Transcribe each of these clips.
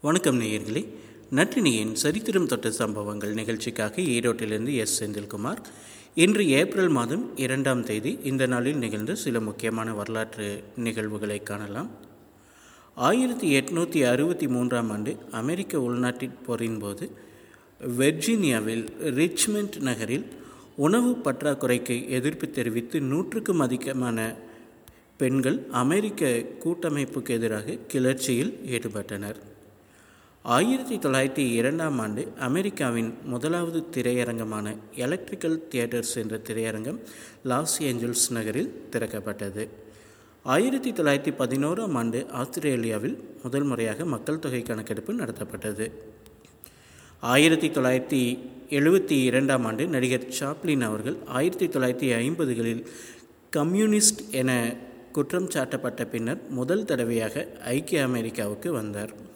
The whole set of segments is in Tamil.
வணக்கம் நேயர்களே. நற்றினியின் சரித்திரம் தொட்ட சம்பவங்கள் நிகழ்ச்சிக்காக ஈரோட்டிலிருந்து எஸ். செந்தில்குமார். இன்று ஏப்ரல் மாதம் இரண்டாம் தேதி இந்த நாளில் நிகழ்ந்த சில முக்கியமான வரலாற்று நிகழ்வுகளை காணலாம். ஆயிரத்தி எட்நூற்றி அறுபத்தி மூன்றாம் ஆண்டு அமெரிக்க உள்நாட்டின் போரின் போது வெர்ஜீனியாவில் ரிச்மெண்ட் நகரில் உணவு பற்றாக்குறைக்கு எதிர்ப்பு தெரிவித்து நூற்றுக்கும் அதிகமான பெண்கள் அமெரிக்க கூட்டமைப்புக்கு எதிராக கிளர்ச்சியில் ஈடுபட்டனர். ஆயிரத்தி தொள்ளாயிரத்தி இரண்டாம் ஆண்டு அமெரிக்காவின் முதலாவது திரையரங்கமான எலக்ட்ரிக்கல் தியேட்டர்ஸ் என்ற திரையரங்கம் லாஸ் ஏஞ்சல்ஸ் நகரில் திறக்கப்பட்டது. ஆயிரத்தி தொள்ளாயிரத்தி பதினோராம் ஆண்டு ஆஸ்திரேலியாவில் முதல் முறையாக மக்கள் தொகை கணக்கெடுப்பு நடத்தப்பட்டது. ஆயிரத்தி தொள்ளாயிரத்தி எழுபத்தி இரண்டாம் ஆண்டு நடிகர் சாப்ளின் அவர்கள் ஆயிரத்தி தொள்ளாயிரத்தி ஐம்பதுகளில் கம்யூனிஸ்ட் என குற்றம் சாட்டப்பட்ட பின்னர் முதல் தடவையாக ஐக்கிய அமெரிக்காவுக்கு வந்தார்.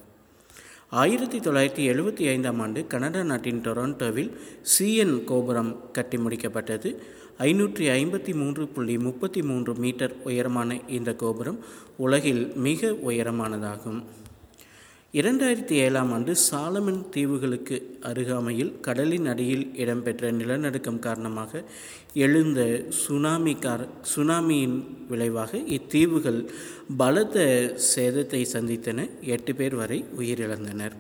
ஆயிரத்தி தொள்ளாயிரத்தி எழுபத்தி ஐந்தாம் ஆண்டு கனடா நாட்டின் டொரண்டோவில் சிஎன் கோபுரம் கட்டி முடிக்கப்பட்டது. ஐநூற்றி ஐம்பத்தி மூன்று புள்ளி முப்பத்தி மூன்று மீட்டர் உயரமான இந்த கோபுரம் உலகில் மிக உயரமானதாகும். இரண்டாயிரத்தி ஏழாம் ஆண்டு சாலமன் தீவுகளுக்கு அருகாமையில் கடலின் அடியில் இடம்பெற்ற நிலநடுக்கம் காரணமாக எழுந்த சுனாமி கார சுனாமியின் விளைவாக இத்தீவுகள் பலத்த சேதத்தை சந்தித்தன. எட்டு பேர் வரை உயிரிழந்தனர்.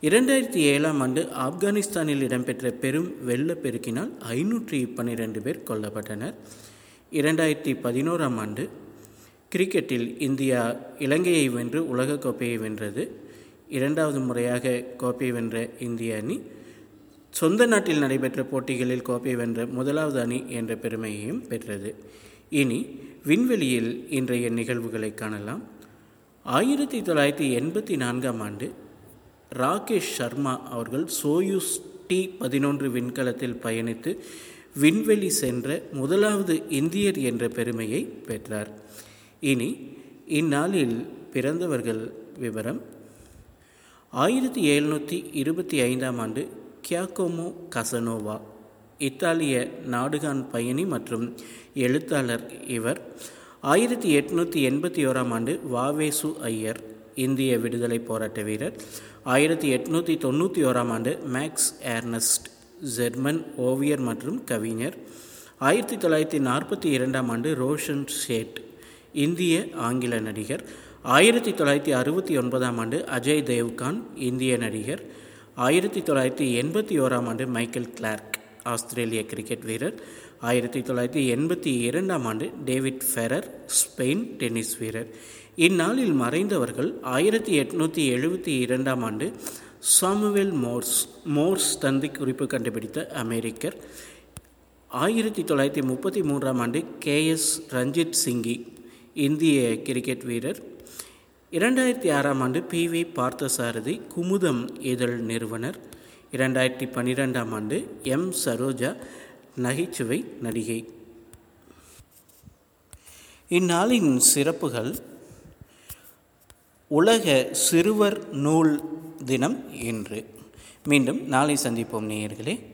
இரண்டாயிரத்தி ஏழாம் ஆண்டு ஆப்கானிஸ்தானில் இடம்பெற்ற பெரும் வெள்ளப்பெருக்கினால் ஐநூற்றி பன்னிரெண்டு பேர் கொல்லப்பட்டனர். இரண்டாயிரத்தி பதினோராம் ஆண்டு கிரிக்கெட்டில் இந்தியா இலங்கையை வென்று உலகக்கோப்பையை வென்றது. இரண்டாவது முறையாக கோப்பை வென்ற இந்திய அணி சொந்த நாட்டில் நடைபெற்ற போட்டிகளில் கோப்பை வென்ற முதலாவது அணி என்ற பெருமையையும் பெற்றது. இனி விண்வெளியில் இன்றைய நிகழ்வுகளை காணலாம். ஆயிரத்தி தொள்ளாயிரத்தி எண்பத்தி நான்காம் ஆண்டு ராகேஷ் சர்மா அவர்கள் சோயூஸ் டி பதினொன்று விண்கலத்தில் பயணித்து விண்வெளி சென்ற முதலாவது இந்தியர் என்ற பெருமையை பெற்றார். இனி இந்நாளில் பிறந்தவர்கள் விவரம். ஆயிரத்தி எழுநூற்றி இருபத்தி ஐந்தாம் ஆண்டு கியாகோமோ கசனோவா இத்தாலிய நாடுகான் பயணி மற்றும் எழுத்தாளர் இவர். ஆயிரத்தி எட்நூற்றி எண்பத்தி ஓராம் ஆண்டு வாவேசு ஐயர் இந்திய விடுதலை போராட்ட வீரர். ஆயிரத்தி எட்நூற்றி தொண்ணூற்றி ஓராம் ஆண்டு மேக்ஸ் ஏர்னஸ்ட் ஜெர்மன் ஓவியர் மற்றும் கவிஞர். ஆயிரத்தி தொள்ளாயிரத்தி நாற்பத்தி இரண்டாம் ஆண்டு ரோஷன் ஷேட் இந்திய ஆங்கில நடிகர். ஆயிரத்தி தொள்ளாயிரத்தி அறுபத்தி ஒன்பதாம் ஆண்டு அஜய் தேவ்கான் இந்திய நடிகர். ஆயிரத்தி தொள்ளாயிரத்தி எண்பத்தி ஓராம் ஆண்டு மைக்கேல் கிளார்க் ஆஸ்திரேலிய கிரிக்கெட் வீரர். ஆயிரத்தி தொள்ளாயிரத்தி எண்பத்தி இரண்டாம் ஆண்டு டேவிட் ஃபெரர் ஸ்பெயின் டென்னிஸ் வீரர். இந்நாளில் மறைந்தவர்கள் ஆயிரத்தி எட்நூற்றி எழுபத்தி இரண்டாம் ஆண்டு சாமுவேல் மோர்ஸ் மோர்ஸ் தந்தி குறிப்பு கண்டுபிடித்த அமெரிக்கர். ஆயிரத்தி தொள்ளாயிரத்தி முப்பத்தி மூன்றாம் ஆண்டு கே எஸ் ரஞ்சித் சிங்கி இந்திய கிரிக்கெட் வீரர். இரண்டாயிரத்தி ஆறாம் ஆண்டு பி வி பார்த்தசாரதி குமுதம் இதழ் நிறுவனர். இரண்டாயிரத்தி பன்னிரெண்டாம் ஆண்டு எம் சரோஜா நகைச்சுவை நடிகை. இந்நாளின் சிறப்புகள் உலக சிறுவர் நூல் தினம் இன்று. மீண்டும் நாளை சந்திப்போம் நேயர்களே.